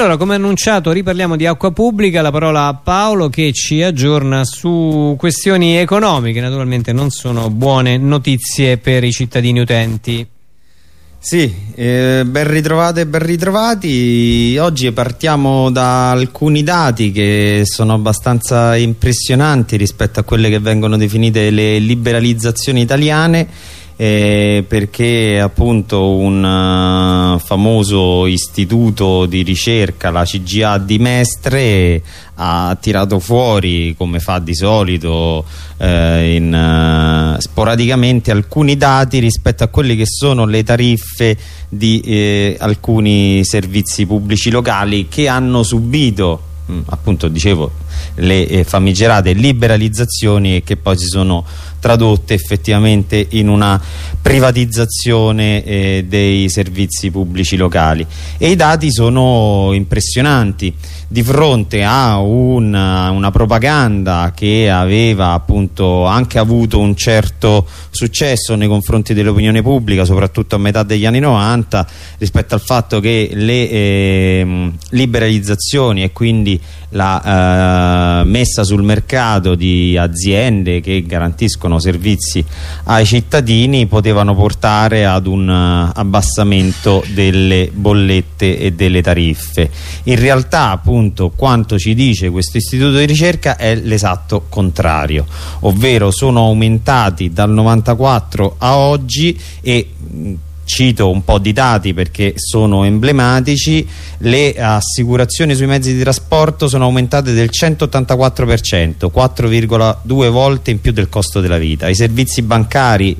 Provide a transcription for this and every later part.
Allora, come annunciato, riparliamo di acqua pubblica, la parola a Paolo che ci aggiorna su questioni economiche, naturalmente non sono buone notizie per i cittadini utenti. Sì, eh, ben ritrovate e ben ritrovati. Oggi partiamo da alcuni dati che sono abbastanza impressionanti rispetto a quelle che vengono definite le liberalizzazioni italiane eh, perché appunto un uh, famoso istituto di ricerca, la CGA di Mestre, ha tirato fuori, come fa di solito, eh, in, uh, sporadicamente alcuni dati rispetto a quelle che sono le tariffe di eh, alcuni servizi pubblici locali che hanno subito Mm, appunto dicevo le eh, famigerate liberalizzazioni che poi si sono tradotte effettivamente in una privatizzazione eh, dei servizi pubblici locali. E i dati sono impressionanti. Di fronte a una, una propaganda che aveva appunto anche avuto un certo successo nei confronti dell'opinione pubblica soprattutto a metà degli anni 90 rispetto al fatto che le eh, liberalizzazioni e quindi la eh, messa sul mercato di aziende che garantiscono servizi ai cittadini potevano portare ad un uh, abbassamento delle bollette e delle tariffe. In realtà appunto quanto ci dice questo istituto di ricerca è l'esatto contrario, ovvero sono aumentati dal 94 a oggi e cito un po' di dati perché sono emblematici le assicurazioni sui mezzi di trasporto sono aumentate del 184% 4,2 volte in più del costo della vita. I servizi bancari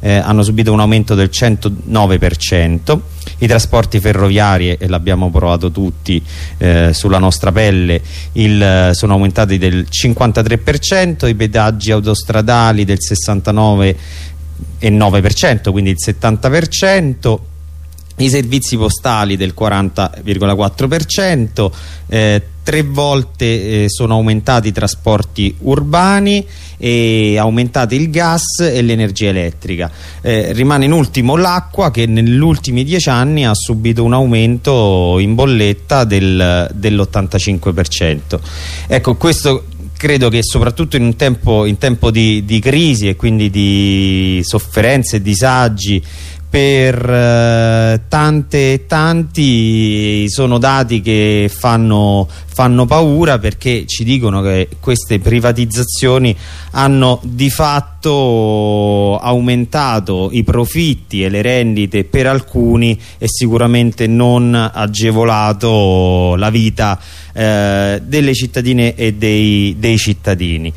eh, hanno subito un aumento del 109% i trasporti ferroviari e l'abbiamo provato tutti eh, sulla nostra pelle il, sono aumentati del 53% i pedaggi autostradali del 69% e 9%, quindi il 70%, i servizi postali del 40,4%, eh, tre volte eh, sono aumentati i trasporti urbani e aumentati il gas e l'energia elettrica. Eh, rimane in ultimo l'acqua che negli ultimi dieci anni ha subito un aumento in bolletta del, dell'85%. Ecco, questo credo che soprattutto in un tempo, in tempo di, di, crisi e quindi di sofferenze e disagi per eh, tante e tanti sono dati che fanno, fanno paura perché ci dicono che queste privatizzazioni hanno di fatto aumentato i profitti e le rendite per alcuni e sicuramente non agevolato la vita eh, delle cittadine e dei, dei cittadini.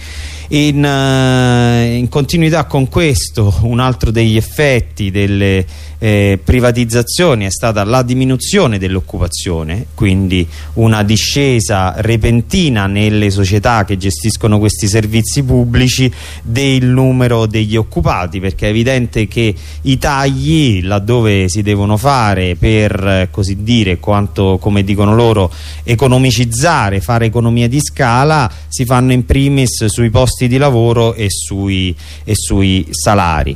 In, uh, in, continuità con questo un altro degli effetti delle eh, privatizzazioni è stata la diminuzione dell'occupazione quindi una discesa repentina nelle società che gestiscono questi servizi pubblici del numero degli occupati perché è evidente che i tagli laddove si devono fare per così dire quanto come dicono loro economicizzare fare economia di scala si fanno in primis sui posti di lavoro e sui, e sui salari.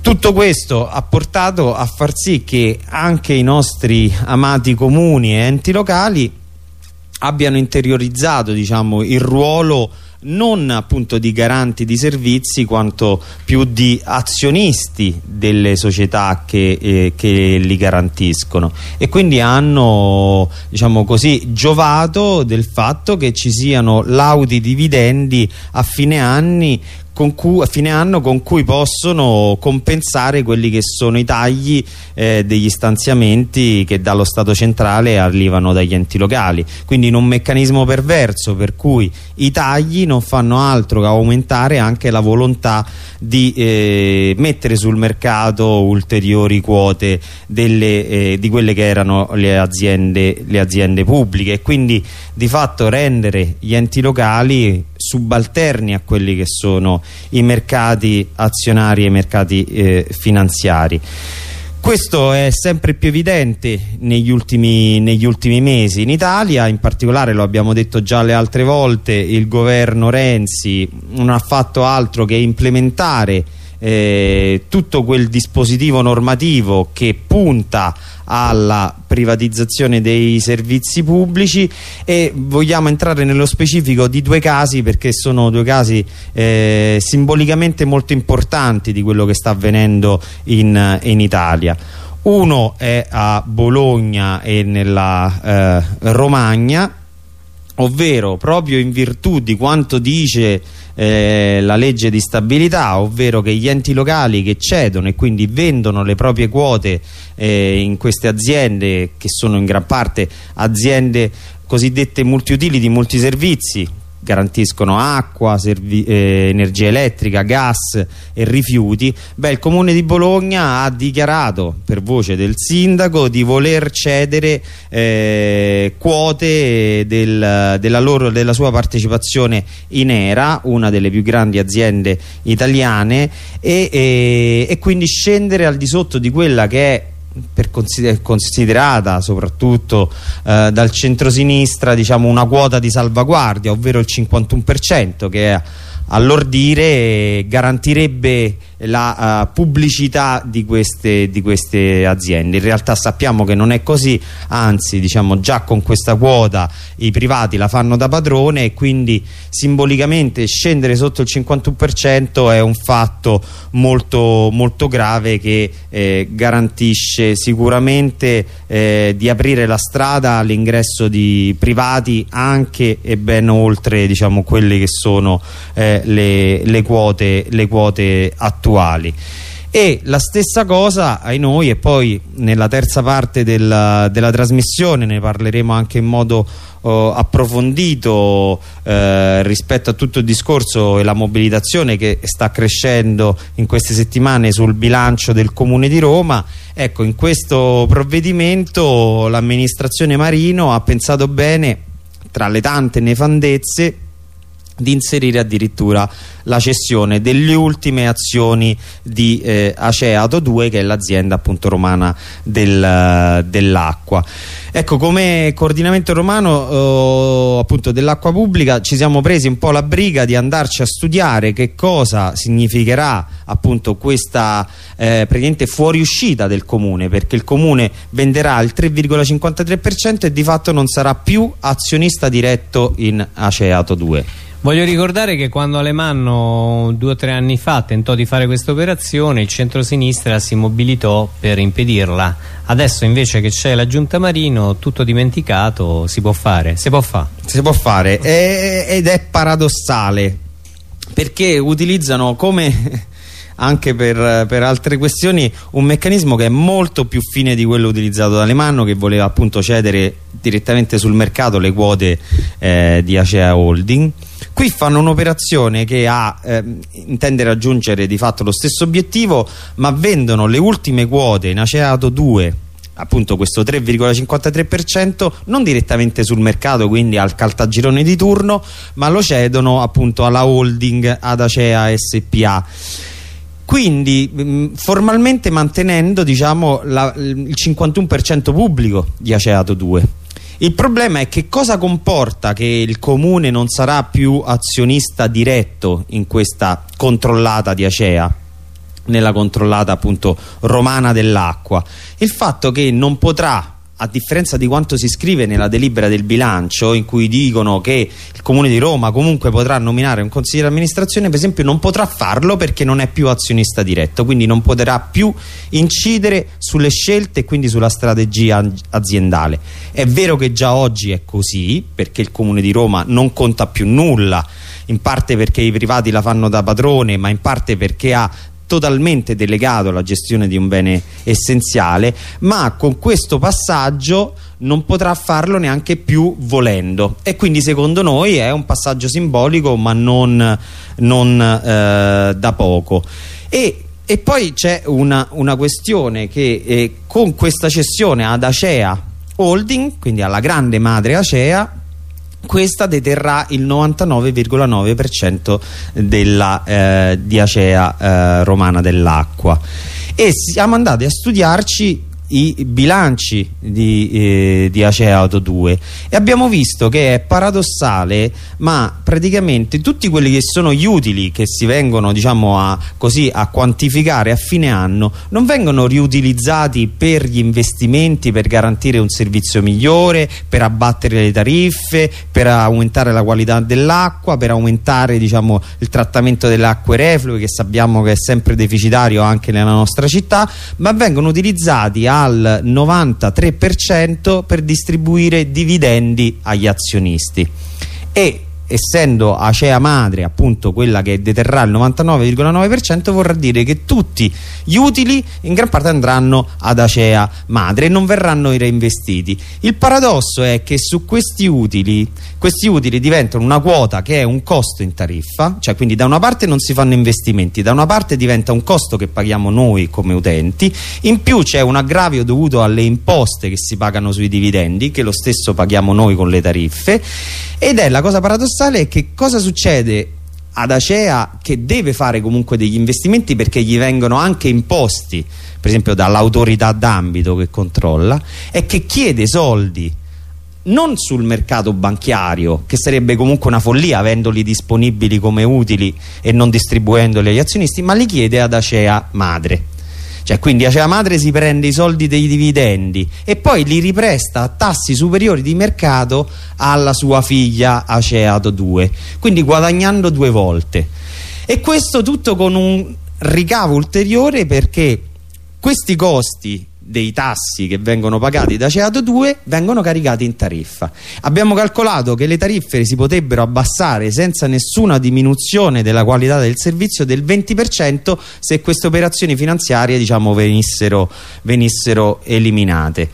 Tutto questo ha portato a far sì che anche i nostri amati comuni e enti locali abbiano interiorizzato diciamo, il ruolo non appunto di garanti di servizi quanto più di azionisti delle società che, eh, che li garantiscono. E quindi hanno diciamo così giovato del fatto che ci siano laudi dividendi a fine anni cui, a fine anno con cui possono compensare quelli che sono i tagli eh, degli stanziamenti che dallo Stato centrale arrivano dagli enti locali. Quindi in un meccanismo perverso per cui i tagli non fanno altro che aumentare anche la volontà di eh, mettere sul mercato ulteriori quote delle, eh, di quelle che erano le aziende, le aziende pubbliche. E quindi di fatto rendere gli enti locali subalterni a quelli che sono i mercati azionari e i mercati eh, finanziari. Questo è sempre più evidente negli ultimi, negli ultimi, mesi in Italia, in particolare lo abbiamo detto già le altre volte, il governo Renzi non ha fatto altro che implementare eh, tutto quel dispositivo normativo che punta alla privatizzazione dei servizi pubblici e vogliamo entrare nello specifico di due casi perché sono due casi eh, simbolicamente molto importanti di quello che sta avvenendo in, in Italia. Uno è a Bologna e nella eh, Romagna ovvero proprio in virtù di quanto dice eh, la legge di stabilità, ovvero che gli enti locali che cedono e quindi vendono le proprie quote eh, in queste aziende che sono in gran parte aziende cosiddette multiutili di multiservizi garantiscono acqua, eh, energia elettrica, gas e rifiuti, beh, il Comune di Bologna ha dichiarato per voce del sindaco di voler cedere eh, quote del, della, loro, della sua partecipazione in ERA, una delle più grandi aziende italiane e, e, e quindi scendere al di sotto di quella che è consider considerata soprattutto eh, dal centrosinistra diciamo una quota di salvaguardia ovvero il 51% che all'ordire garantirebbe la uh, pubblicità di queste, di queste, aziende. In realtà sappiamo che non è così anzi diciamo già con questa quota i privati la fanno da padrone e quindi simbolicamente scendere sotto il 51% è un fatto molto, molto grave che eh, garantisce sicuramente eh, di aprire la strada all'ingresso di privati anche e ben oltre diciamo quelle che sono eh, le, le, quote, le quote attuali e la stessa cosa ai noi e poi nella terza parte della, della trasmissione ne parleremo anche in modo oh, approfondito eh, rispetto a tutto il discorso e la mobilitazione che sta crescendo in queste settimane sul bilancio del Comune di Roma. Ecco in questo provvedimento l'amministrazione Marino ha pensato bene tra le tante nefandezze di inserire addirittura la cessione delle ultime azioni di eh, Aceato 2 che è l'azienda appunto romana del, dell'acqua. Ecco come coordinamento romano eh, appunto dell'acqua pubblica ci siamo presi un po' la briga di andarci a studiare che cosa significherà appunto questa eh, praticamente fuoriuscita del comune perché il comune venderà il 3,53% e di fatto non sarà più azionista diretto in Aceato 2 Voglio ricordare che quando Alemanno due o tre anni fa tentò di fare questa operazione il centro-sinistra si mobilitò per impedirla. Adesso invece che c'è la giunta Marino tutto dimenticato si può fare. Si può, fa. si può fare. E, ed è paradossale perché utilizzano come anche per, per, altre questioni un meccanismo che è molto più fine di quello utilizzato da Alemanno che voleva appunto cedere direttamente sul mercato le quote eh, di Acea Holding qui fanno un'operazione che ha, eh, intende raggiungere di fatto lo stesso obiettivo ma vendono le ultime quote in Aceato 2 appunto questo 3,53% non direttamente sul mercato quindi al caltagirone di turno ma lo cedono appunto alla holding ad Acea SPA quindi mm, formalmente mantenendo diciamo, la, il 51% pubblico di Aceato 2 il problema è che cosa comporta che il comune non sarà più azionista diretto in questa controllata di Acea nella controllata appunto romana dell'acqua? Il fatto che non potrà a differenza di quanto si scrive nella delibera del bilancio in cui dicono che il Comune di Roma comunque potrà nominare un consigliere di amministrazione per esempio non potrà farlo perché non è più azionista diretto quindi non potrà più incidere sulle scelte e quindi sulla strategia aziendale. È vero che già oggi è così perché il Comune di Roma non conta più nulla in parte perché i privati la fanno da padrone ma in parte perché ha totalmente delegato alla gestione di un bene essenziale ma con questo passaggio non potrà farlo neanche più volendo. E quindi secondo noi è un passaggio simbolico ma non, non eh, da poco. E, e poi c'è una, una, questione che eh, con questa cessione ad Acea Holding quindi alla grande madre Acea questa deterrà il 99,9% della eh, diacea eh, romana dell'acqua. E siamo andati a studiarci i bilanci di, eh, di Acea Auto 2 e abbiamo visto che è paradossale ma praticamente tutti quelli che sono gli utili che si vengono diciamo a, così, a quantificare a fine anno non vengono riutilizzati per gli investimenti per garantire un servizio migliore per abbattere le tariffe per aumentare la qualità dell'acqua per aumentare diciamo, il trattamento delle acque reflue che sappiamo che è sempre deficitario anche nella nostra città ma vengono utilizzati a al 93% per distribuire dividendi agli azionisti. E essendo Acea madre appunto quella che deterrà il 99,9% vorrà dire che tutti gli utili in gran parte andranno ad Acea madre e non verranno reinvestiti. Il paradosso è che su questi utili questi utili diventano una quota che è un costo in tariffa cioè quindi da una parte non si fanno investimenti da una parte diventa un costo che paghiamo noi come utenti in più c'è un aggravio dovuto alle imposte che si pagano sui dividendi che lo stesso paghiamo noi con le tariffe ed è la cosa paradossale è che cosa succede ad Acea che deve fare comunque degli investimenti perché gli vengono anche imposti per esempio dall'autorità d'ambito che controlla e che chiede soldi non sul mercato bancario che sarebbe comunque una follia avendoli disponibili come utili e non distribuendoli agli azionisti ma li chiede ad Acea madre cioè quindi Acea Madre si prende i soldi dei dividendi e poi li ripresta a tassi superiori di mercato alla sua figlia Aceato 2 quindi guadagnando due volte. E questo tutto con un ricavo ulteriore perché questi costi dei tassi che vengono pagati da Ceato 2 vengono caricati in tariffa. Abbiamo calcolato che le tariffe si potrebbero abbassare senza nessuna diminuzione della qualità del servizio del 20% se queste operazioni finanziarie diciamo, venissero, venissero eliminate.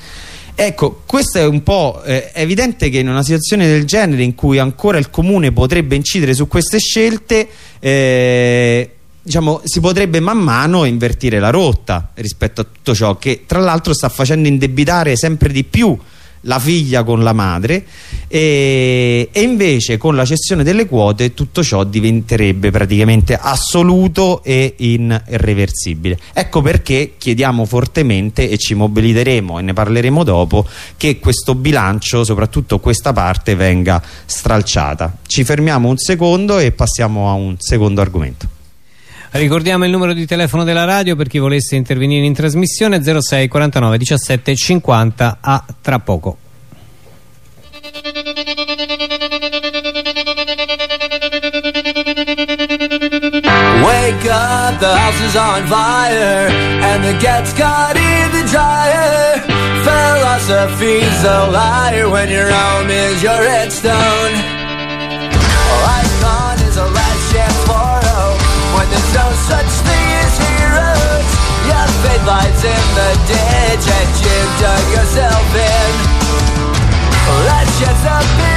Ecco, questo è un po' eh, evidente che in una situazione del genere in cui ancora il comune potrebbe incidere su queste scelte eh, diciamo, si potrebbe man mano invertire la rotta rispetto a tutto ciò che tra l'altro sta facendo indebitare sempre di più la figlia con la madre e, e, invece con la cessione delle quote tutto ciò diventerebbe praticamente assoluto e irreversibile. Ecco perché chiediamo fortemente e ci mobiliteremo e ne parleremo dopo che questo bilancio soprattutto questa parte venga stralciata. Ci fermiamo un secondo e passiamo a un secondo argomento Ricordiamo il numero di telefono della radio per chi volesse intervenire in trasmissione 06 49 17 50 a tra poco. Wake up, the house is on fire and the cat's caught in the dryer. Philosophy's a liar when your home is your headstone. Faith lies in the ditch that you dug yourself in. That sheds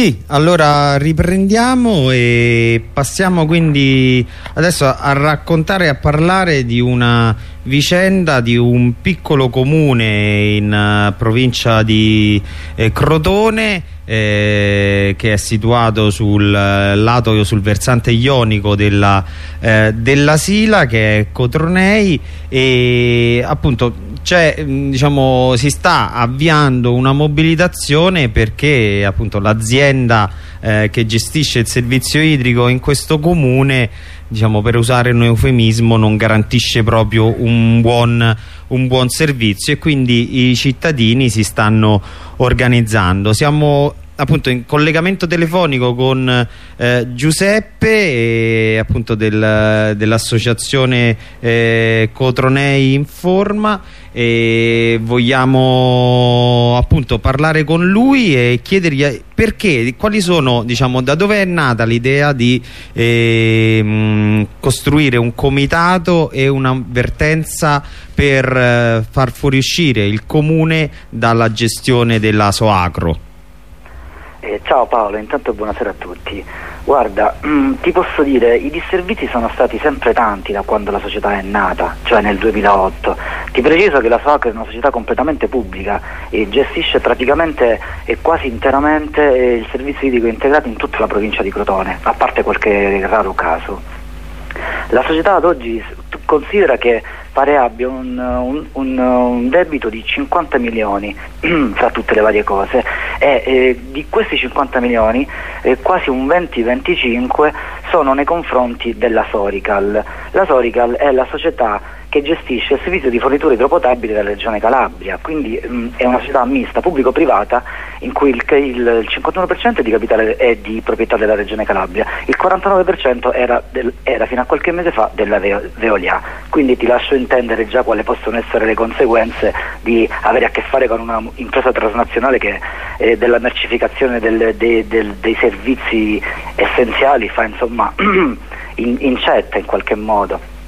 Sì, allora riprendiamo e passiamo quindi adesso a, raccontare e a parlare di una vicenda di un piccolo comune in uh, provincia di eh, Crotone eh, che è situato sul lato sul versante ionico della, eh, della Sila che è Cotronei e appunto diciamo, si sta avviando una mobilitazione perché l'azienda eh, che gestisce il servizio idrico in questo comune diciamo, per usare un eufemismo non garantisce proprio un buon, un buon servizio e quindi i cittadini si stanno organizzando. Siamo appunto in collegamento telefonico con eh, Giuseppe appunto del, dell'associazione eh, Cotronei Informa e vogliamo appunto parlare con lui e chiedergli perché, quali sono, diciamo, da dove è nata l'idea di eh, costruire un comitato e un'avvertenza per eh, far fuoriuscire il comune dalla gestione della Soacro? Eh, ciao Paolo, intanto buonasera a tutti. Guarda, mh, mm, ti posso dire, i disservizi sono stati sempre tanti da quando la società è nata, cioè nel 2008. Ti preciso che la SOC è una società completamente pubblica e gestisce praticamente e quasi interamente eh, il servizio idrico integrato in tutta la provincia di Crotone, a parte qualche raro caso. La società ad oggi considera che pare abbia un, un, un, un, debito di 50 milioni fra tutte le varie cose e eh, di questi 50 milioni eh, quasi un 20-25 sono nei confronti della Sorical. La Sorical è la società che gestisce il servizio di fornitura idropotabile della regione Calabria, quindi mh, mm, è una società mista pubblico-privata in cui il, il, 51% è di capitale è di proprietà della regione Calabria, il 49% era, del, era fino a qualche mese fa della Veolia, quindi ti lascio intendere già quali possono essere le conseguenze di avere a che fare con un'impresa transnazionale che eh, della mercificazione del, de, del, dei servizi essenziali fa insomma in, incetta in qualche modo.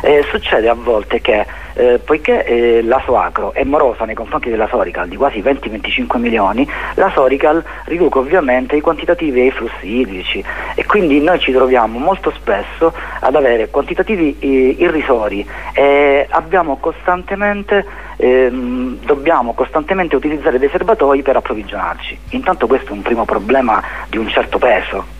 Eh, succede a volte che eh, poiché eh, la Soacro è morosa nei confronti della Sorical di quasi 20-25 milioni, la Sorical riduce ovviamente i quantitativi e i flussi idrici e quindi noi ci troviamo molto spesso ad avere quantitativi eh, irrisori e costantemente, ehm, dobbiamo costantemente utilizzare dei serbatoi per approvvigionarci. Intanto questo è un primo problema di un certo peso.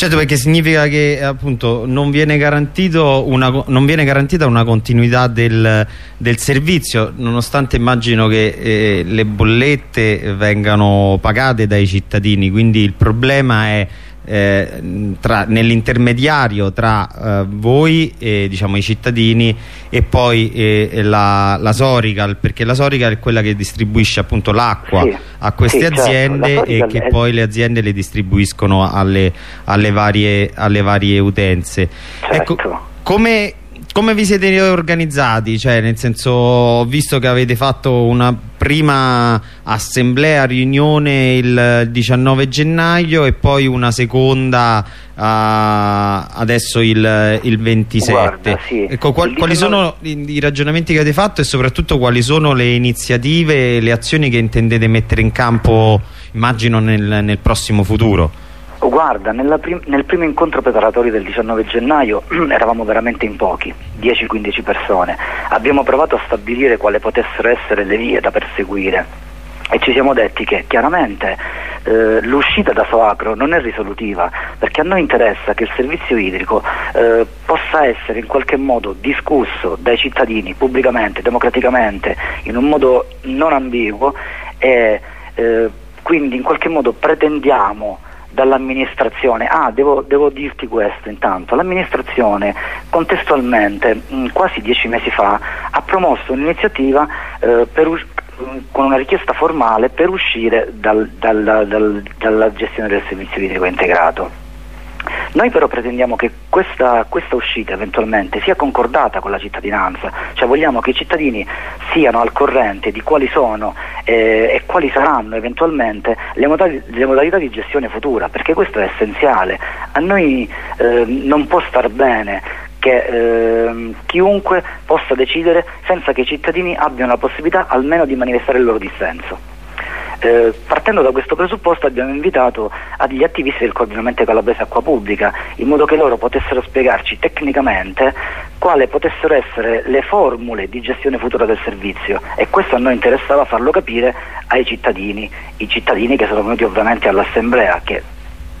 Certo perché significa che appunto non viene, una, non viene garantita una continuità del, del, servizio nonostante immagino che eh, le bollette vengano pagate dai cittadini. Quindi il problema è eh, nell'intermediario tra eh, voi e diciamo, i cittadini e poi eh, la, la, Sorical perché la Sorical è quella che distribuisce appunto l'acqua sì, a queste sì, certo. aziende certo. e che è... poi le aziende le distribuiscono alle, alle, varie, alle varie, utenze ecco, certo. ecco, come come vi siete organizzati? Cioè, nel senso, ho visto che avete fatto una prima assemblea, riunione il 19 gennaio e poi una seconda uh, adesso il, il 27. Guarda, sì. ecco, qual, 19... Quali sono i, i, ragionamenti che avete fatto e soprattutto quali sono le iniziative e le azioni che intendete mettere in campo, immagino, nel, nel prossimo futuro? Guarda, prim nel primo incontro preparatorio del 19 gennaio eravamo veramente in pochi, 10-15 persone. Abbiamo provato a stabilire quali potessero essere le vie da perseguire e ci siamo detti che chiaramente eh, l'uscita da Soacro non è risolutiva perché a noi interessa che il servizio idrico eh, possa essere in qualche modo discusso dai cittadini pubblicamente, democraticamente, in un modo non ambiguo e eh, quindi in qualche modo pretendiamo dall'amministrazione. Ah, devo, devo, dirti questo intanto. L'amministrazione contestualmente, mh, mm, quasi dieci mesi fa, ha promosso un'iniziativa eh, con una richiesta formale per uscire dal, dal, dal, dalla gestione del servizio idrico integrato. Noi però pretendiamo che questa, questa, uscita eventualmente sia concordata con la cittadinanza, cioè vogliamo che i cittadini siano al corrente di quali sono eh, e quali saranno eventualmente le, modali le, modalità di gestione futura, perché questo è essenziale. A noi eh, non può star bene che eh, chiunque possa decidere senza che i cittadini abbiano la possibilità almeno di manifestare il loro dissenso. Eh, partendo da questo presupposto abbiamo invitato agli attivisti del coordinamento calabrese acqua pubblica in modo che loro potessero spiegarci tecnicamente quali potessero essere le formule di gestione futura del servizio. E questo a noi interessava farlo capire ai cittadini, i cittadini che sono venuti ovviamente all'assemblea che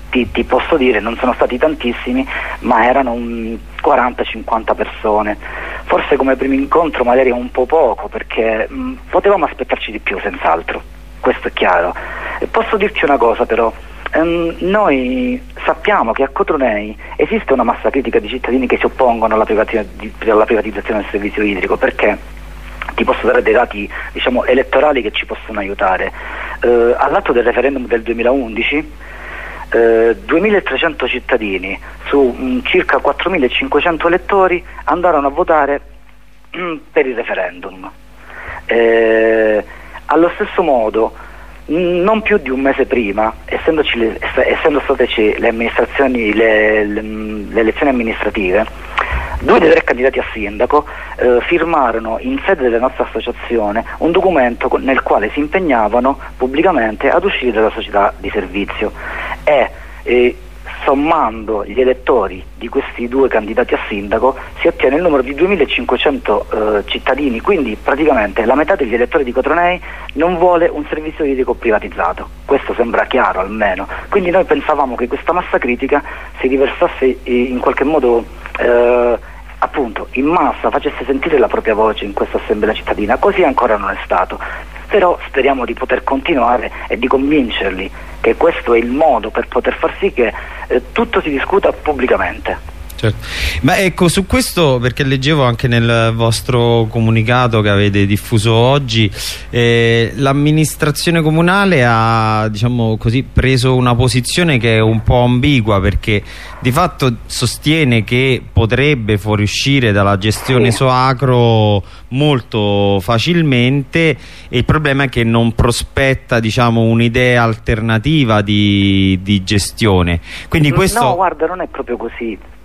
ti, ti, posso dire non sono stati tantissimi ma erano 40-50 persone. Forse come primo incontro magari un po' poco perché mh, potevamo aspettarci di più senz'altro questo è chiaro. E posso dirci una cosa però. Ehm, noi sappiamo che a Cotronei esiste una massa critica di cittadini che si oppongono alla, alla privatizzazione del servizio idrico perché ti posso dare dei dati diciamo, elettorali che ci possono aiutare. Eh, all'atto del referendum del 2011 eh, 2.300 cittadini su mh, mm, circa 4.500 elettori andarono a votare mh, mm, per il referendum. Eh, allo stesso modo, non più di un mese prima, le, essendo state le, le, le elezioni amministrative, due dei tre candidati a sindaco eh, firmarono in sede della nostra associazione un documento nel quale si impegnavano pubblicamente ad uscire dalla società di servizio. E eh, sommando gli elettori di questi due candidati a sindaco si ottiene il numero di 2500 eh, cittadini, quindi praticamente la metà degli elettori di Cotronei non vuole un servizio idrico privatizzato, questo sembra chiaro almeno, quindi noi pensavamo che questa massa critica si riversasse eh, in qualche modo eh, appunto in massa facesse sentire la propria voce in questa assemblea cittadina, così ancora non è stato. Però speriamo di poter continuare e di convincerli che questo è il modo per poter far sì che eh, tutto si discuta pubblicamente. Certo. Ma ecco, su questo, perché leggevo anche nel vostro comunicato che avete diffuso oggi, eh, l'amministrazione comunale ha diciamo così, preso una posizione che è un po' ambigua perché di fatto sostiene che potrebbe fuoriuscire dalla gestione Soacro molto facilmente e il problema è che non prospetta diciamo, un'idea alternativa di, di gestione. Quindi questo... No, guarda, non è proprio così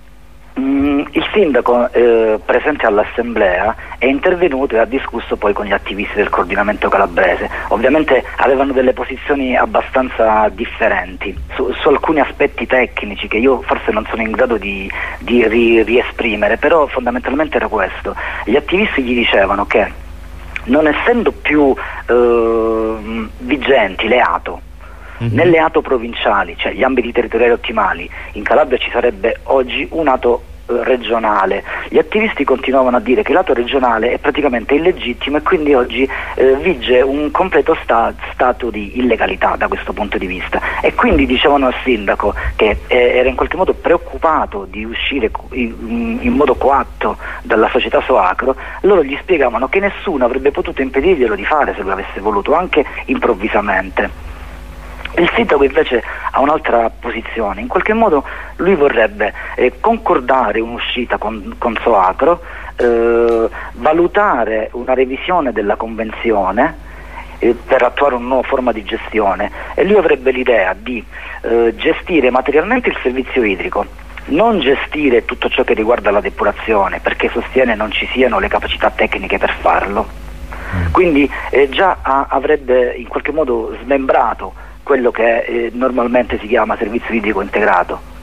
il sindaco eh, presente all'assemblea è intervenuto e ha discusso poi con gli attivisti del coordinamento calabrese. Ovviamente avevano delle posizioni abbastanza differenti su, su alcuni aspetti tecnici che io forse non sono in grado di, di ri, riesprimere, però fondamentalmente era questo. Gli attivisti gli dicevano che non essendo più eh, vigenti le ATO, Mm-hmm. Nelle ATO provinciali, cioè gli ambiti territoriali ottimali, in Calabria ci sarebbe oggi un ATO eh, regionale. Gli attivisti continuavano a dire che l'atto regionale è praticamente illegittimo e quindi oggi eh, vige un completo sta stato di illegalità da questo punto di vista e quindi dicevano al sindaco che eh, era in qualche modo preoccupato di uscire in, in modo coatto dalla società Soacro, loro gli spiegavano che nessuno avrebbe potuto impedirglielo di fare se lo avesse voluto, anche improvvisamente. Il sindaco invece ha un'altra posizione, in qualche modo lui vorrebbe eh, concordare un'uscita con, con Soacro, eh, valutare una revisione della convenzione eh, per attuare una nuova forma di gestione e lui avrebbe l'idea di eh, gestire materialmente il servizio idrico, non gestire tutto ciò che riguarda la depurazione perché sostiene non ci siano le capacità tecniche per farlo. Mm. Quindi eh, già ha, avrebbe in qualche modo smembrato quello che eh, normalmente si chiama servizio idrico integrato.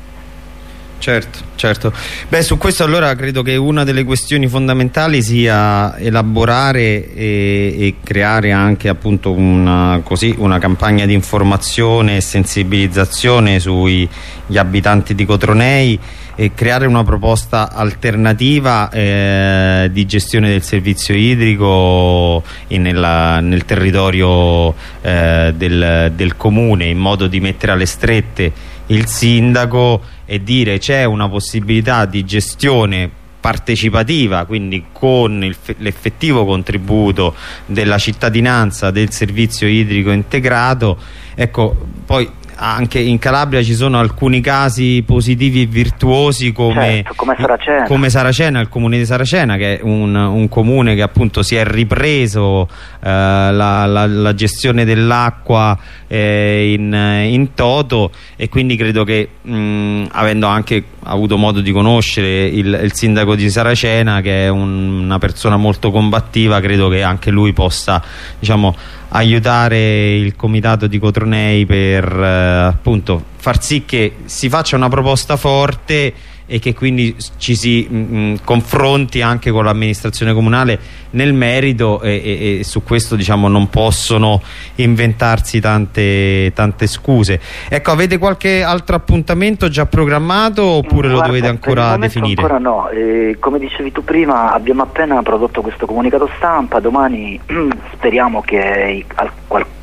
Certo, certo. Beh, su questo allora credo che una delle questioni fondamentali sia elaborare e, e creare anche appunto una, così, una campagna di informazione e sensibilizzazione sugli abitanti di Cotronei e creare una proposta alternativa eh, di gestione del servizio idrico nella, nel territorio eh, del, del comune in modo di mettere alle strette il sindaco e dire c'è una possibilità di gestione partecipativa, quindi con l'effettivo contributo della cittadinanza del servizio idrico integrato, ecco, poi anche in Calabria ci sono alcuni casi positivi e virtuosi come, certo, come, Saracena. come Saracena, il comune di Saracena che è un, un comune che appunto si è ripreso eh, la, la, la, gestione dell'acqua eh, in, in, toto e quindi credo che mh, avendo anche avuto modo di conoscere il, il sindaco di Saracena che è un, una persona molto combattiva. Credo che anche lui possa diciamo, aiutare il comitato di Cotronei per eh, appunto far sì che si faccia una proposta forte e che quindi ci si mh, mm, mm, confronti anche con l'amministrazione comunale nel merito e, e, e, su questo diciamo non possono inventarsi tante, tante, scuse. Ecco avete qualche altro appuntamento già programmato oppure Guarda, lo dovete ancora definire? ancora no. Eh, come dicevi tu prima abbiamo appena prodotto questo comunicato stampa. Domani speriamo che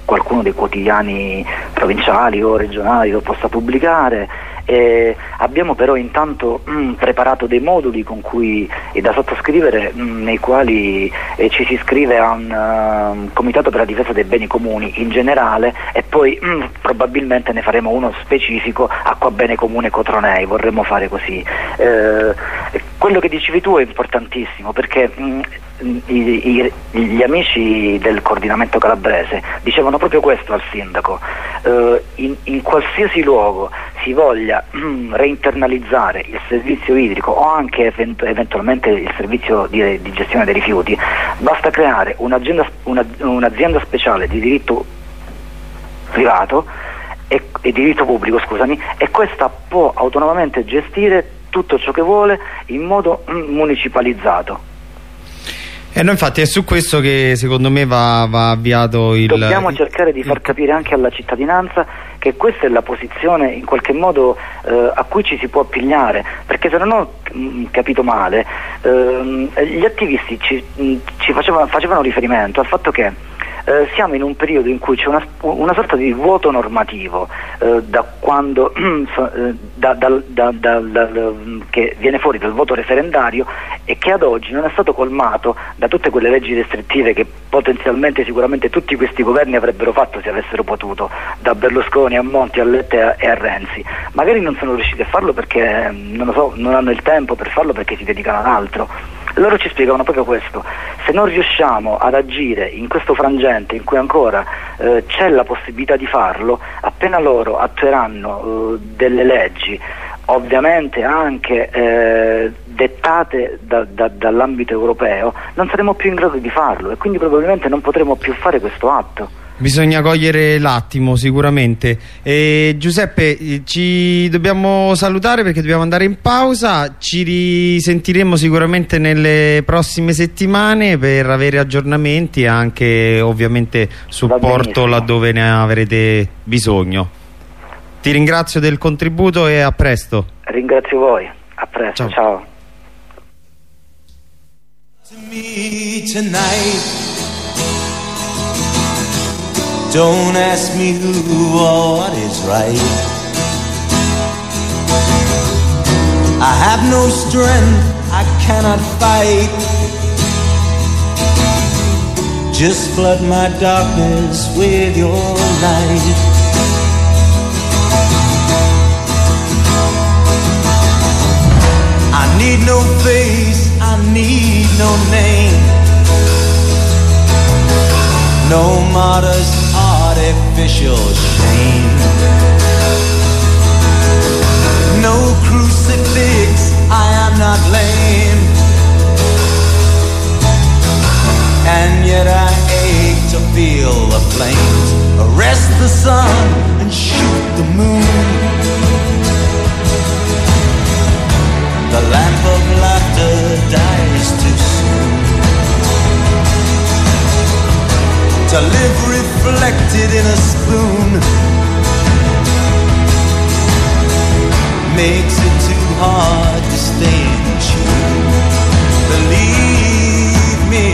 qualcuno dei quotidiani provinciali o regionali lo possa pubblicare eh, abbiamo però intanto mh, mm, preparato dei moduli cui, da sottoscrivere mh, mm, nei quali eh, ci si iscrive a un uh, comitato per la difesa dei beni comuni in generale e poi mh, mm, probabilmente ne faremo uno specifico acqua bene comune Cotronei, vorremmo fare così. Eh, quello che dicevi tu è importantissimo perché i, i, gli amici del coordinamento calabrese dicevano proprio questo al sindaco, eh, in, in, qualsiasi luogo si voglia mm, reinternalizzare il servizio idrico o anche event eventualmente il servizio di, di, gestione dei rifiuti, basta creare un'azienda una, un speciale di diritto privato e, e diritto pubblico scusami, e questa può autonomamente gestire tutto ciò che vuole in modo mm, municipalizzato. E eh no, infatti è su questo che secondo me va, va avviato il... Dobbiamo cercare di far capire anche alla cittadinanza che questa è la posizione in qualche modo eh, a cui ci si può appigliare, perché se non ho mh, mm, capito male, ehm, gli attivisti ci, mh, mm, ci facevano, facevano riferimento al fatto che eh, siamo in un periodo in cui c'è una, una, sorta di vuoto normativo eh, da quando, eh, da, da, che viene fuori dal voto referendario e che ad oggi non è stato colmato da tutte quelle leggi restrittive che potenzialmente sicuramente tutti questi governi avrebbero fatto se avessero potuto, da Berlusconi a Monti a Lette e a Renzi. Magari non sono riusciti a farlo perché non, so, non hanno il tempo per farlo perché si dedicano ad altro loro ci spiegavano proprio questo, se non riusciamo ad agire in questo frangente in cui ancora eh, c'è la possibilità di farlo, appena loro attueranno eh, delle leggi, ovviamente anche eh, dettate da, da, dall'ambito europeo, non saremo più in grado di farlo e quindi probabilmente non potremo più fare questo atto. Bisogna cogliere l'attimo sicuramente. E, Giuseppe, ci dobbiamo salutare perché dobbiamo andare in pausa. Ci risentiremo sicuramente nelle prossime settimane per avere aggiornamenti e anche ovviamente supporto laddove ne avrete bisogno. Ti ringrazio del contributo e a presto. Ringrazio voi. A presto. Ciao. Ciao. Don't ask me who or what is right. I have no strength, I cannot fight. Just flood my darkness with your light. I need no face, I need no name. No modest artificial shame. No crucifix, I am not lame. And yet I ache to feel the flames arrest the sun and shoot the moon. To live reflected in a spoon makes it too hard to stay in tune. Believe me.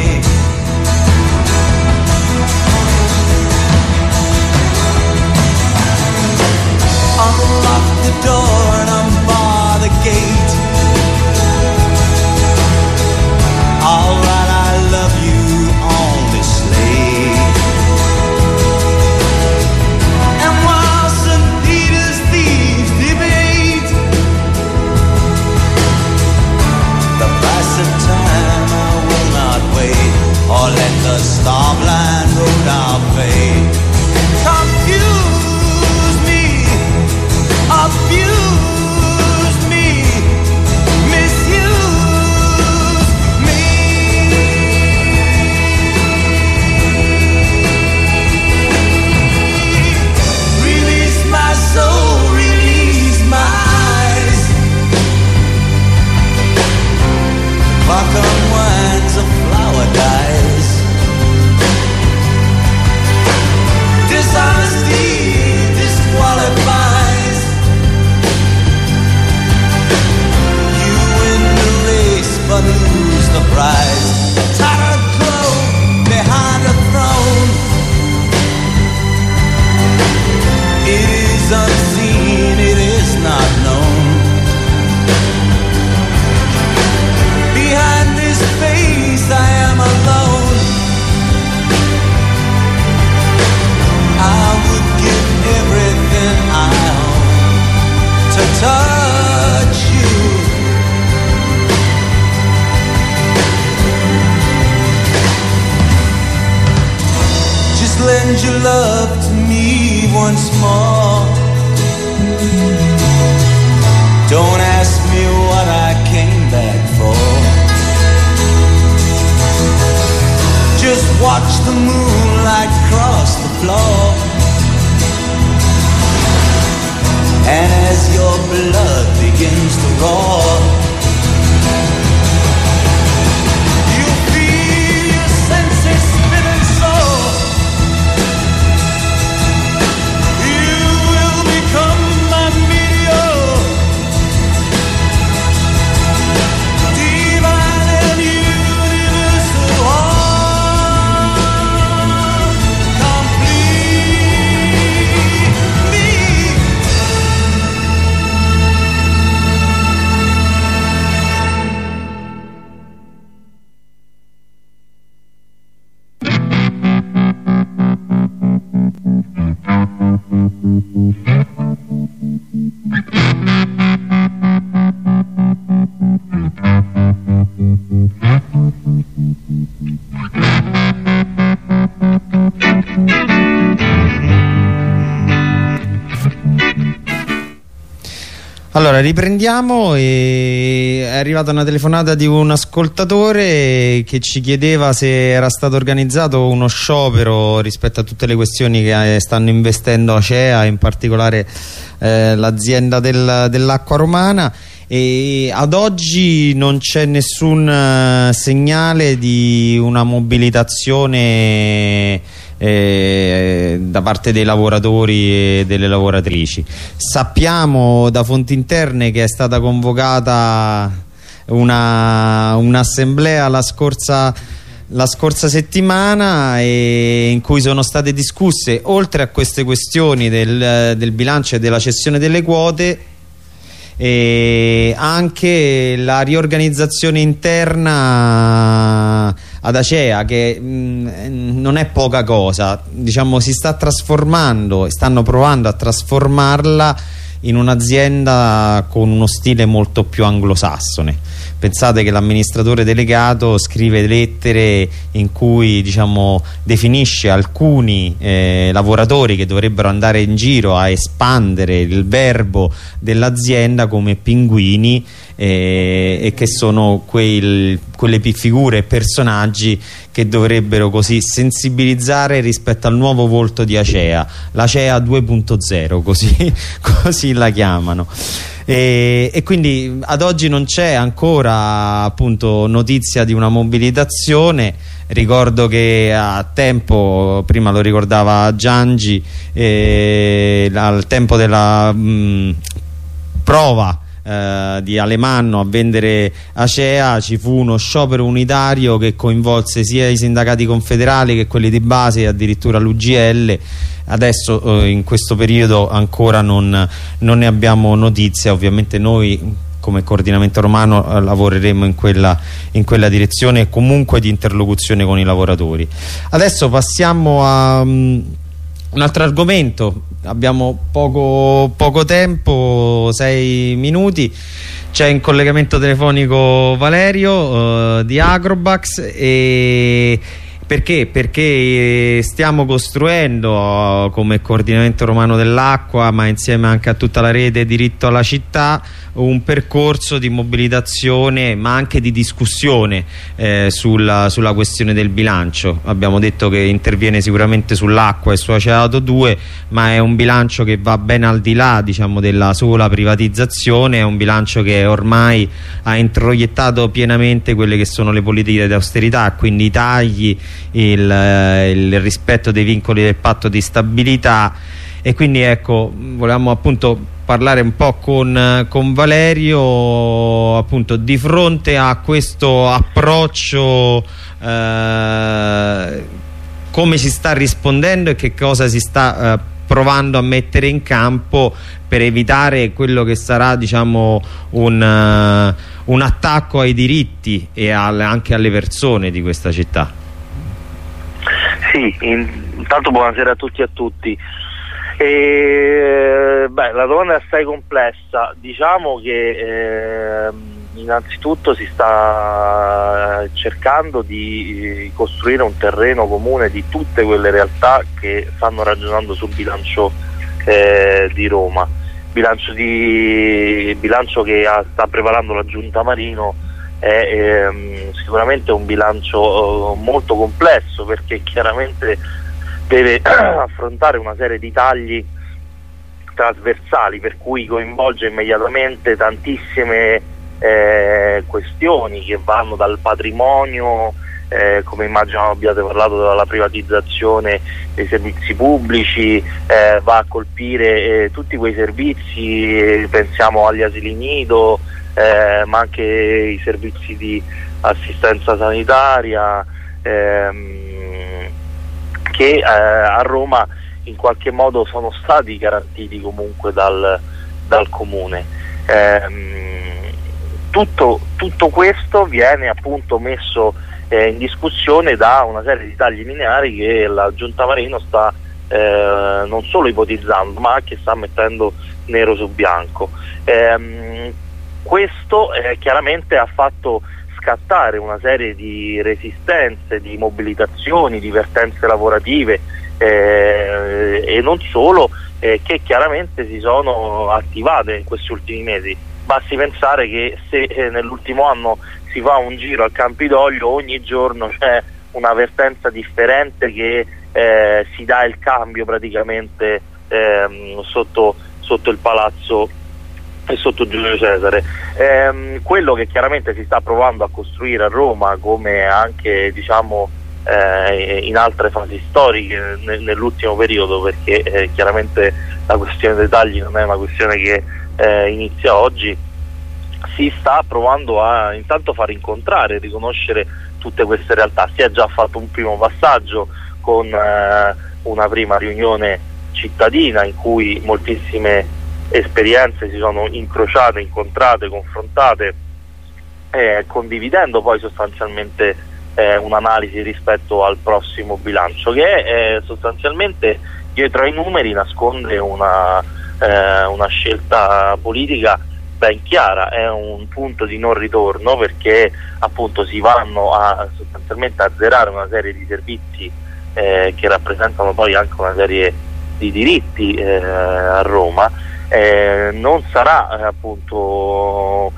Unlock the door and unbar the gate. the star blind road I'll. Allora riprendiamo è arrivata una telefonata di un ascoltatore che ci chiedeva se era stato organizzato uno sciopero rispetto a tutte le questioni che eh, stanno investendo Acea, in particolare eh, l'azienda del, dell'acqua romana e ad oggi non c'è nessun uh, segnale di una mobilitazione eh, da parte dei lavoratori e delle lavoratrici. Sappiamo da fonti interne che è stata convocata un'assemblea una la scorsa la scorsa settimana in cui sono state discusse oltre a queste questioni del, del bilancio e della cessione delle quote e anche la riorganizzazione interna ad Acea che mh, mm, non è poca cosa. Diciamo si sta trasformando stanno provando a trasformarla in un'azienda con uno stile molto più anglosassone. Pensate che l'amministratore delegato scrive lettere in cui diciamo, definisce alcuni eh, lavoratori che dovrebbero andare in giro a espandere il verbo dell'azienda come pinguini eh, e che sono quei, quelle figure e personaggi che dovrebbero così sensibilizzare rispetto al nuovo volto di Acea, l'Acea 2.0 così, così la chiamano. E, e, quindi ad oggi non c'è ancora appunto notizia di una mobilitazione ricordo che a tempo prima lo ricordava Giangi eh, al tempo della mh, prova eh, di Alemanno a vendere Acea ci fu uno sciopero unitario che coinvolse sia i sindacati confederali che quelli di base e addirittura l'UGL adesso eh, in questo periodo ancora non, non ne abbiamo notizia. Ovviamente noi come coordinamento romano eh, lavoreremo in quella, in quella, direzione e comunque di interlocuzione con i lavoratori. Adesso passiamo a um, un altro argomento. Abbiamo poco, poco tempo, sei minuti. C'è in collegamento telefonico Valerio uh, di Agrobax e perché? Perché stiamo costruendo come coordinamento romano dell'acqua ma insieme anche a tutta la rete diritto alla città un percorso di mobilitazione ma anche di discussione eh, sulla, sulla, questione del bilancio abbiamo detto che interviene sicuramente sull'acqua e su Aceato 2 ma è un bilancio che va ben al di là diciamo, della sola privatizzazione è un bilancio che ormai ha introiettato pienamente quelle che sono le politiche di austerità quindi i tagli il, eh, il rispetto dei vincoli del patto di stabilità. E quindi ecco volevamo appunto parlare un po' con, con, Valerio appunto di fronte a questo approccio eh, come si sta rispondendo e che cosa si sta eh, provando a mettere in campo per evitare quello che sarà diciamo un, uh, un attacco ai diritti e al, anche alle persone di questa città Sì, intanto buonasera a tutti e a tutti e, beh, la domanda è assai complessa, diciamo che eh, innanzitutto si sta cercando di costruire un terreno comune di tutte quelle realtà che stanno ragionando sul bilancio eh, di Roma. Bilancio, di, bilancio che ha, sta prevalando la giunta Marino è ehm, sicuramente un bilancio eh, molto complesso perché chiaramente deve affrontare una serie di tagli trasversali per cui coinvolge immediatamente tantissime eh, questioni che vanno dal patrimonio eh, come immagino abbiate parlato della privatizzazione dei servizi pubblici, eh, va a colpire eh, tutti quei servizi, pensiamo agli asili nido, eh, ma anche i servizi di assistenza sanitaria ehm, che eh, a Roma in qualche modo sono stati garantiti comunque dal, dal comune. Eh, tutto, tutto, questo viene appunto messo eh, in discussione da una serie di tagli lineari che la Giunta Marino sta eh, non solo ipotizzando ma che sta mettendo nero su bianco. Eh, questo eh, chiaramente ha fatto scattare una serie di resistenze, di mobilitazioni, di vertenze lavorative eh, e non solo, eh, che chiaramente si sono attivate in questi ultimi mesi. Basti pensare che se eh, nell'ultimo anno si fa un giro al Campidoglio ogni giorno c'è una vertenza differente che eh, si dà il cambio praticamente ehm, sotto, sotto il palazzo e sotto Giulio Cesare. Ehm, quello che chiaramente si sta provando a costruire a Roma come anche diciamo eh, in altre fasi storiche nel, nell'ultimo periodo perché eh, chiaramente la questione dei tagli non è una questione che eh, inizia oggi si sta provando a intanto far incontrare riconoscere tutte queste realtà si è già fatto un primo passaggio con eh, una prima riunione cittadina in cui moltissime esperienze si sono incrociate, incontrate, confrontate eh, condividendo poi sostanzialmente eh, un'analisi rispetto al prossimo bilancio che eh, sostanzialmente dietro ai numeri nasconde una, eh, una, scelta politica ben chiara, è un punto di non ritorno perché appunto si vanno a sostanzialmente azzerare una serie di servizi eh, che rappresentano poi anche una serie di diritti eh, a Roma, eh, non sarà appunto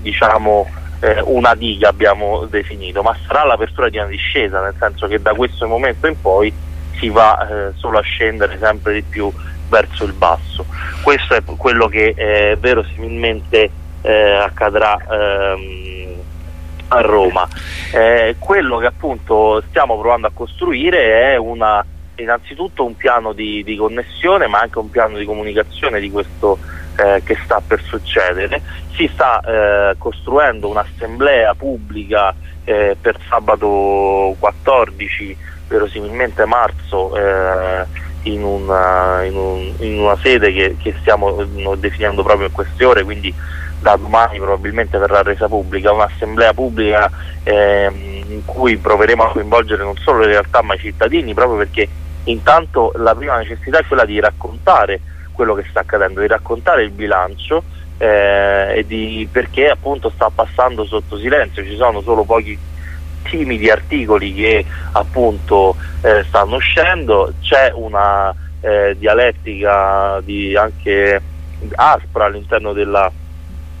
diciamo eh, una diga abbiamo definito, ma sarà l'apertura di una discesa, nel senso che da questo momento in poi si va eh, solo a scendere sempre di più verso il basso. Questo è quello che eh, verosimilmente eh, accadrà ehm, a Roma. Eh, quello che appunto stiamo provando a costruire è una, innanzitutto un piano di, di, connessione ma anche un piano di comunicazione di questo eh, che sta per succedere. Si sta eh, costruendo un'assemblea pubblica eh, per sabato 14, verosimilmente marzo, eh, in una, in, un, in, una, sede che, che stiamo definendo proprio in queste ore, quindi da domani probabilmente verrà resa pubblica, un'assemblea pubblica ehm, in cui proveremo a coinvolgere non solo le realtà ma i cittadini, proprio perché intanto la prima necessità è quella di raccontare quello che sta accadendo, di raccontare il bilancio eh, di perché appunto sta passando sotto silenzio, ci sono solo pochi timidi articoli che appunto eh, stanno uscendo, c'è una eh, dialettica di anche aspra all'interno della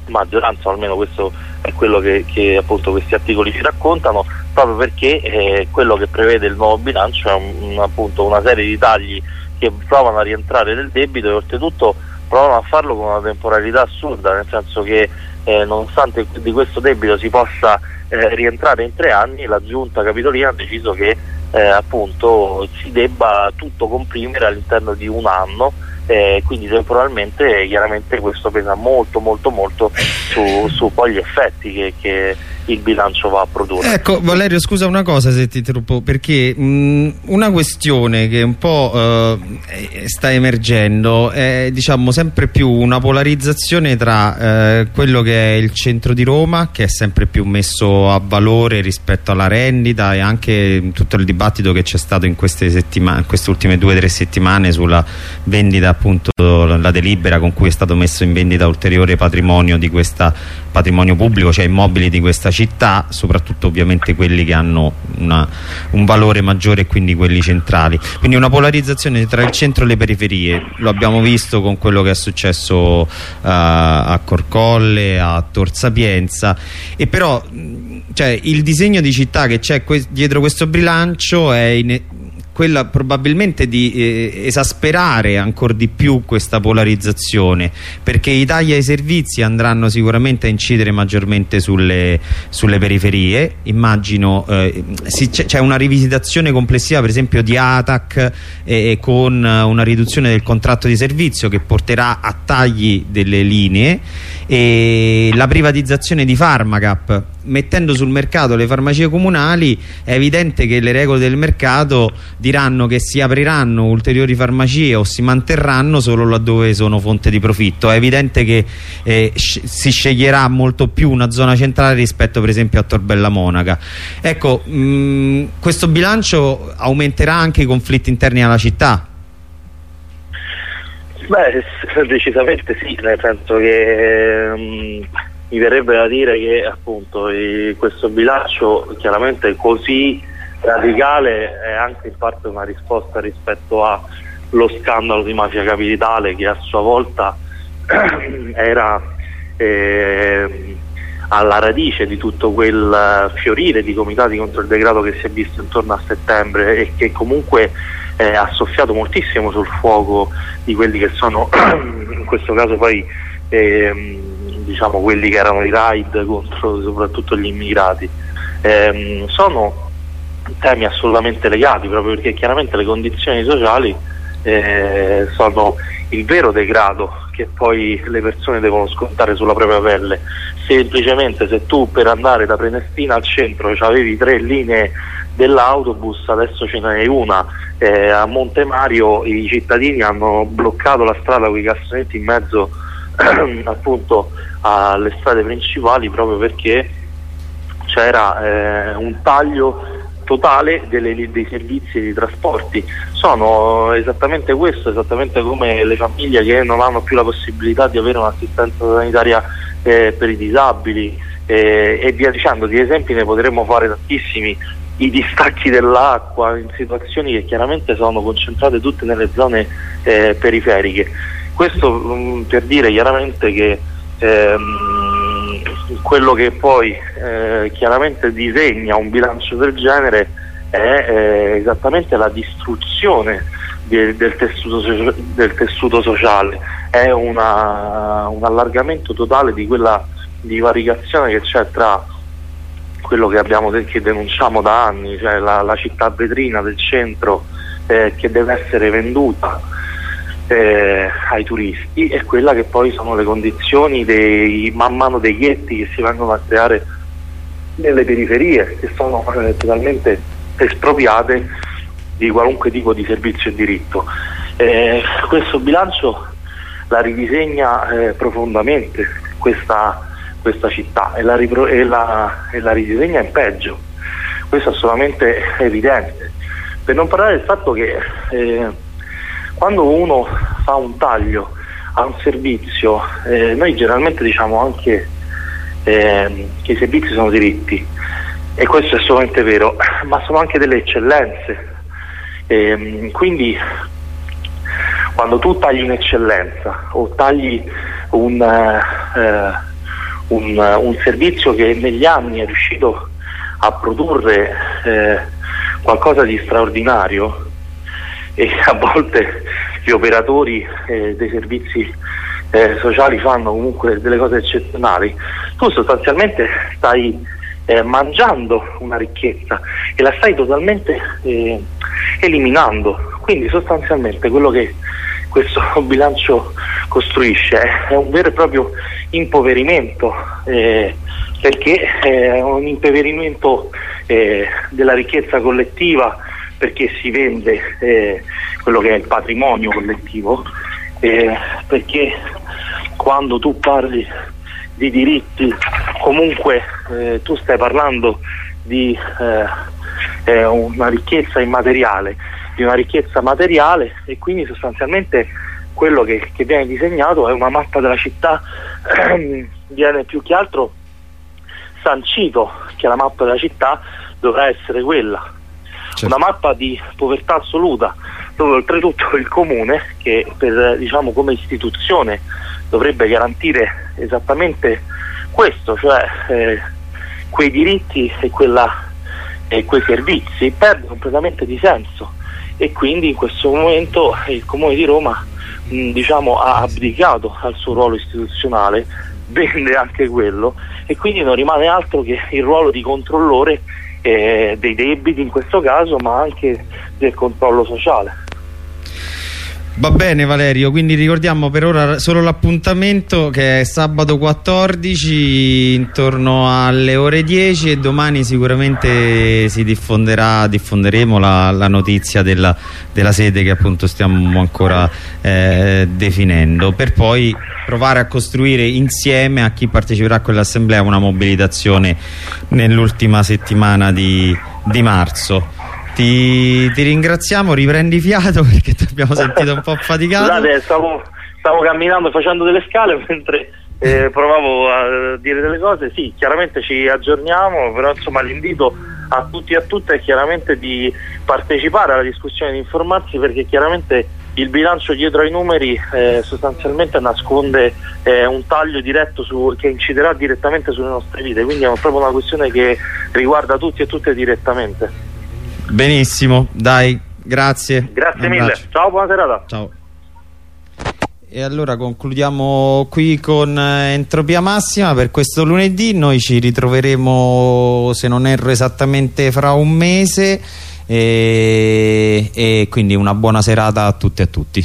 maggioranza, almeno questo è quello che, che questi articoli ci raccontano, proprio perché eh, quello che prevede il nuovo bilancio è un, appunto una serie di tagli che provano a rientrare nel debito e oltretutto provano a farlo con una temporalità assurda, nel senso che eh, nonostante di questo debito si possa eh, rientrare in tre anni, la giunta capitolina ha deciso che eh, appunto si debba tutto comprimere all'interno di un anno eh, quindi temporalmente chiaramente questo pesa molto molto molto su, su poi gli effetti che, che il bilancio va a produrre. Ecco Valerio scusa una cosa se ti interrompo perché mh, una questione che un po' eh, sta emergendo è diciamo sempre più una polarizzazione tra eh, quello che è il centro di Roma che è sempre più messo a valore rispetto alla rendita e anche tutto il dibattito che c'è stato in queste, in queste ultime due o tre settimane sulla vendita appunto la delibera con cui è stato messo in vendita ulteriore patrimonio questa patrimonio pubblico, cioè immobili di questa città, soprattutto ovviamente quelli che hanno una, un valore maggiore e quindi quelli centrali. Quindi una polarizzazione tra il centro e le periferie, lo abbiamo visto con quello che è successo uh, a Corcolle, a Tor Sapienza, e però cioè, il disegno di città che c'è dietro questo bilancio è in quella probabilmente di eh, esasperare ancora di più questa polarizzazione perché i tagli ai servizi andranno sicuramente a incidere maggiormente sulle, sulle periferie. Immagino eh, c'è una rivisitazione complessiva per esempio di ATAC eh, con una riduzione del contratto di servizio che porterà a tagli delle linee. E la privatizzazione di Pharmacap mettendo sul mercato le farmacie comunali è evidente che le regole del mercato diranno che si apriranno ulteriori farmacie o si manterranno solo laddove sono fonte di profitto. È evidente che eh, si sceglierà molto più una zona centrale rispetto per esempio a Torbella Monaca. Ecco mh, questo bilancio aumenterà anche i conflitti interni alla città? Beh, decisamente sì, nel senso che um, mi verrebbe da dire che appunto questo bilancio chiaramente così radicale è anche in parte una risposta rispetto allo scandalo di mafia capitale che a sua volta era eh, alla radice di tutto quel fiorire di comitati contro il degrado che si è visto intorno a settembre e che comunque eh, ha soffiato moltissimo sul fuoco di quelli che sono in questo caso poi eh, diciamo quelli che erano i raid contro soprattutto gli immigrati. Eh, sono temi assolutamente legati proprio perché chiaramente le condizioni sociali eh, sono il vero degrado che poi le persone devono scontare sulla propria pelle. Semplicemente se tu per andare da Prenestina al centro avevi tre linee dell'autobus adesso ce n'è una. Eh, a Monte Mario i cittadini hanno bloccato la strada con i cassonetti in mezzo appunto alle strade principali proprio perché c'era eh, un taglio totale delle, dei servizi di trasporti. Sono esattamente questo, esattamente come le famiglie che non hanno più la possibilità di avere un'assistenza sanitaria eh, per i disabili eh, e via dicendo, di esempi ne potremmo fare tantissimi. I distacchi dell'acqua in situazioni che chiaramente sono concentrate tutte nelle zone eh, periferiche questo mh, mm, per dire chiaramente che ehm, quello che poi eh, chiaramente disegna un bilancio del genere è eh, esattamente la distruzione di, del, tessuto, del, tessuto, sociale, è una, un allargamento totale di quella divaricazione che c'è tra quello che, abbiamo, che denunciamo da anni, cioè la, la città vetrina del centro eh, che deve essere venduta eh, ai turisti e quella che poi sono le condizioni dei, man mano dei ghetti che si vengono a creare nelle periferie che sono eh, totalmente espropriate di qualunque tipo di servizio e diritto. Eh, questo bilancio la ridisegna eh, profondamente questa, questa città e la, e, la, e la ridisegna in peggio, questo è assolutamente evidente. Per non parlare del fatto che eh, quando uno fa un taglio a un servizio, eh, noi generalmente diciamo anche eh, che i servizi sono diritti e questo è assolutamente vero, ma sono anche delle eccellenze. Eh, quindi quando tu tagli un'eccellenza o tagli un, eh, un, un, servizio che negli anni è riuscito a produrre eh, qualcosa di straordinario, e a volte gli operatori eh, dei servizi eh, sociali fanno comunque delle cose eccezionali, tu sostanzialmente stai eh, mangiando una ricchezza e la stai totalmente eh, eliminando. Quindi sostanzialmente quello che questo bilancio costruisce è un vero e proprio impoverimento eh, perché è un impoverimento eh, della ricchezza collettiva perché si vende eh, quello che è il patrimonio collettivo, eh, perché quando tu parli di diritti comunque eh, tu stai parlando di eh, eh, una ricchezza immateriale, di una ricchezza materiale e quindi sostanzialmente quello che, che viene disegnato è una mappa della città, viene più che altro sancito che la mappa della città dovrà essere quella, certo. una mappa di povertà assoluta, dove oltretutto il comune, che per, diciamo, come istituzione dovrebbe garantire esattamente questo, cioè eh, quei diritti e, quella, e quei servizi, perde completamente di senso e quindi in questo momento il comune di Roma mh, diciamo, ha abdicato al suo ruolo istituzionale, vende anche quello e quindi non rimane altro che il ruolo di controllore eh, dei debiti in questo caso ma anche del controllo sociale. Va bene Valerio, quindi ricordiamo per ora solo l'appuntamento che è sabato 14 intorno alle ore 10 e domani sicuramente si diffonderà, diffonderemo la, la notizia della, della, sede che appunto stiamo ancora eh, definendo per poi provare a costruire insieme a chi parteciperà a quell'assemblea una mobilitazione nell'ultima settimana di, di marzo. Ti, ti, ringraziamo, riprendi fiato perché ti abbiamo sentito un po' faticato. Scusate, stavo, stavo camminando facendo delle scale mentre eh, provavo a dire delle cose. Sì, chiaramente ci aggiorniamo, però insomma l'invito a tutti e a tutte è chiaramente di partecipare alla discussione di informarsi perché chiaramente il bilancio dietro ai numeri eh, sostanzialmente nasconde eh, un taglio diretto su, che inciderà direttamente sulle nostre vite, quindi è proprio una questione che riguarda tutti e tutte direttamente. Benissimo, dai, grazie. Grazie mille. Ciao, buona serata. Ciao. E allora concludiamo qui con eh, Entropia Massima per questo lunedì. Noi ci ritroveremo, se non erro esattamente, fra un mese. E, e quindi una buona serata a tutti e a tutti.